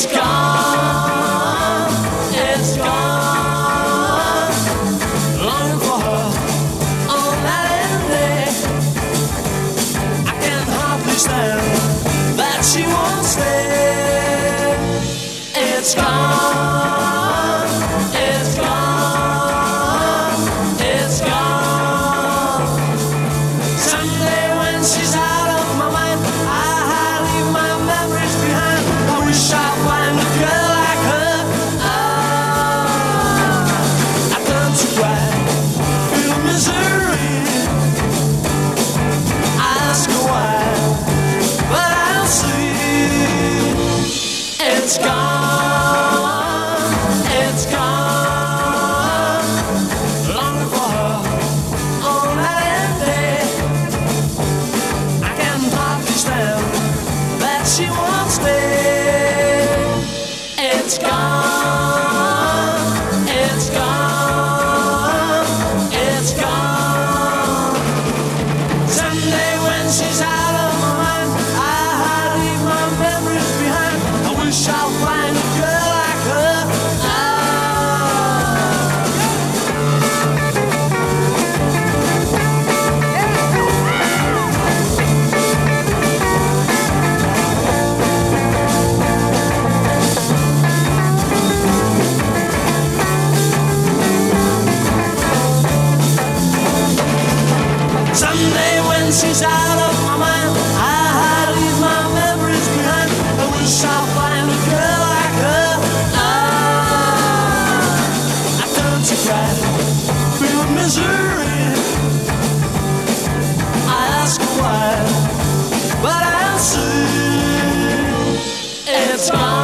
It's gone, it's gone. For her oh, end day. I can hardly stand that she won't stay. It's gone, it's gone, it's gone. Someday when she's hardly stand that she won't. It's gone, it's gone, it's gone. Someday when she's she's out of my mind. I had leave my memories behind. I wish I'd find a girl like her. Ah, I don't you cry, feel misery. I ask why, but I'll see it's gone.